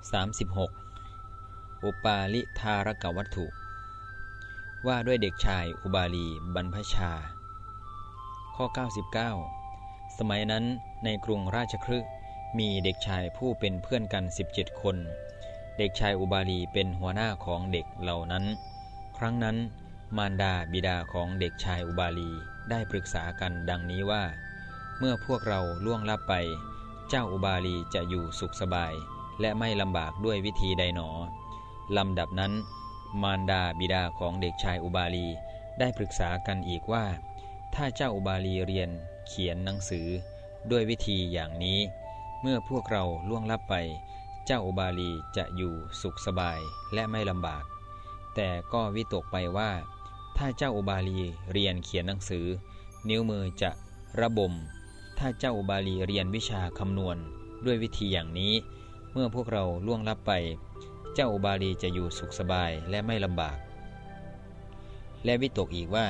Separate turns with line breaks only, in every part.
36 อุปาลิธารกวัตถุ ว่าด้วยเด็กชายอุบาลีบรรพชา ข้อ 99 สมัยนั้นในกรุงราชครึมีเด็กชายผู้เป็นเพื่อนกัน 17 คน เด็กชายอุบาลีเป็นหัวหน้าของเด็กเหล่านั้น ครั้งนั้นมารดาบิดาของเด็กชายอุบาลีได้ปรึกษากันดังนี้ว่า เมื่อพวกเราล่วงลับไป เจ้าอุบาลีจะอยู่สุขสบาย และไม่ลำบากด้วยวิธีใดหนอลำดับนั้น มารดาบิดาของเด็กชายอุบาลี ได้ปรึกษากันอีกว่า ถ้าเจ้าอุบาลีเรียนเขียนหนังสือ ด้วยวิธีอย่างนี้ เมื่อพวกเราล่วงลับไป เจ้าอุบาลีจะอยู่สุขสบายและไม่ลำบาก แต่ก็วิตกไปว่า ถ้าเจ้าอุบาลีเรียนเขียนหนังสือ นิ้วมือจะระบม ถ้าเจ้าอุบาลีเรียนวิชาคำนวณด้วยวิธีอย่างนี้ เมื่อพวกเราล่วงลับไป เจ้าอุบาลีจะอยู่สุขสบายและไม่ลำบาก และวิตกอีกว่า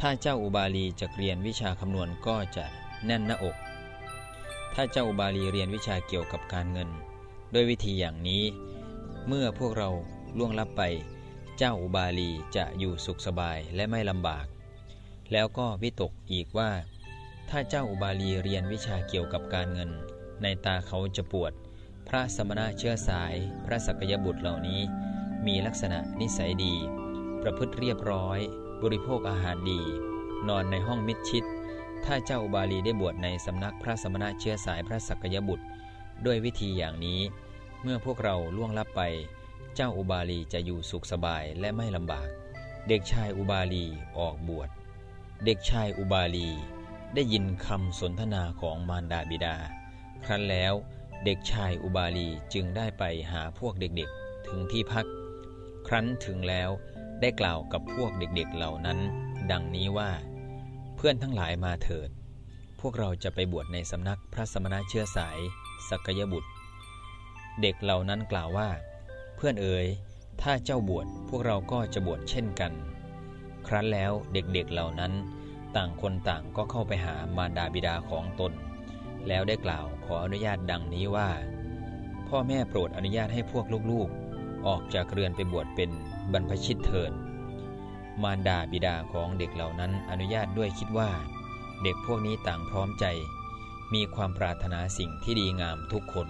ถ้าเจ้าอุบาลีจะเรียนวิชาคำนวณก็จะแน่นหน้าอก ถ้าเจ้าอุบาลีเรียนวิชาเกี่ยวกับการเงิน ด้วยวิธีอย่างนี้ เมื่อพวกเราล่วงลับไป เจ้าอุบาลีจะอยู่สุขสบายและไม่ลำบาก แล้วก็วิตกอีกว่า ถ้าเจ้าอุบาลีเรียนวิชาเกี่ยวกับการเงิน ในตาเขาจะปวด พระสมณะเชื้อสาย พระสักยบุตรเหล่านี้ มีลักษณะนิสัยดี ประพฤติเรียบร้อย บริโภคอาหารดี นอนในห้องมิดชิด ถ้าเจ้าอุบาลีได้บวชในสำนักพระสมณะเชื้อสายพระสักยบุตร ด้วยวิธีอย่างนี้ เมื่อพวกเราล่วงลับไป เจ้าอุบาลีจะอยู่สุขสบายและไม่ลำบาก เด็กชายอุบาลีออกบวช เด็กชายอุบาลีได้ยินคำสนทนาของมารดาบิดา ครั้นแล้ว เด็กชายอุบาลีจึงได้ไปหาพวกเด็กๆ ถึงที่พัก ครั้นถึงแล้วได้กล่าวกับพวกเด็กๆเหล่านั้น ดังนี้ว่า เพื่อนทั้งหลายมาเถิด พวกเราจะไปบวชในสำนักพระสมณะเชื้อสายสักยบุตร เด็กเหล่านั้นกล่าวว่า เพื่อนเอ๋ยถ้าเจ้าบวชพวกเราก็จะบวชเช่นกัน ครั้นแล้วเด็กๆเหล่านั้น ต่างคนต่างก็เข้าไปหามารดาบิดาของตน แล้วได้กล่าวขออนุญาตดังนี้ว่า พ่อแม่โปรดอนุญาตให้พวกลูกๆ ออกจากเรือนไปบวชเป็นบรรพชิตเถิดมารดาบิดาของเด็กเหล่านั้นอนุญาตด้วยคิดว่า เด็กพวกนี้ต่างพร้อมใจ มีความปรารถนาสิ่งที่ดีงามทุกคน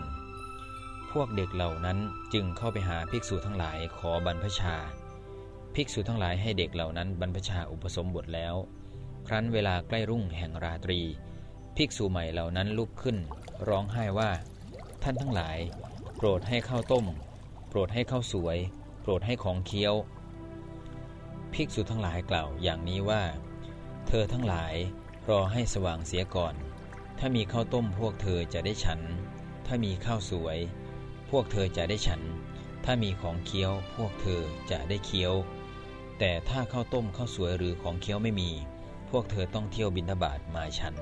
พวกเด็กเหล่านั้นจึงเข้าไปหาภิกษุทั้งหลายขอบรรพชา ภิกษุทั้งหลายให้เด็กเหล่านั้นบรรพชาอุปสมบทแล้ว ครั้นเวลาใกล้รุ่งแห่งราตรี ภิกษุใหม่เหล่านั้นลุกขึ้น ร้องไห้ว่า ท่านทั้งหลาย โปรดให้ข้าวต้ม โปรดให้ข้าวสวย โปรดให้ของเคี้ยว ภิกษุทั้งหลายกล่าวอย่างนี้ว่า เธอทั้งหลายรอให้สว่างเสียก่อน ถ้ามีข้าวต้มพวกเธอจะได้ฉัน ถ้ามีข้าวสวย พวกเธอจะได้ฉัน ถ้ามีของเคี้ยว พวกเธอจะได้เคี้ยว แต่ถ้าข้าวต้มข้าวสวยหรือของเคี้ยวไม่มี พวกเธอต้องเที่ยวบินทบาทมาฉัน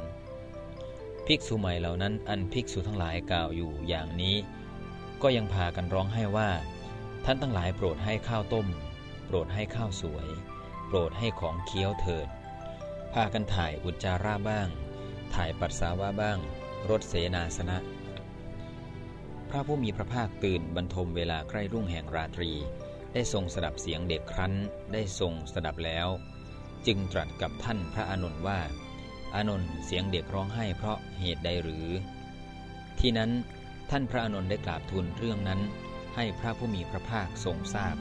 ภิกษุใหม่เหล่านั้น อันภิกษุทั้งหลายกล่าวอยู่อย่างนี้ ก็ยังพากันร้องให้ว่า ท่านทั้งหลายโปรดให้ข้าวต้ม โปรดให้ข้าวสวย โปรดให้ของเคี้ยวเถิด พากันถ่ายอุจจาระบ้าง ถ่ายปัสสาวะบ้าง รถเสนาสนะ พระผู้มีพระภาคตื่นบรรทมเวลาใกล้รุ่งแห่งราตรี ได้ทรงสดับเสียงเด็กครั้น ได้ทรงสดับแล้ว จึงตรัสกับท่านพระอนุนว่า อานนท์เสียงเด็กร้องไห้เพราะเหตุใดหรือ ที่นั้นท่านพระอานนท์ได้กราบทูลเรื่องนั้น ให้พระผู้มีพระภาคทรงทราบ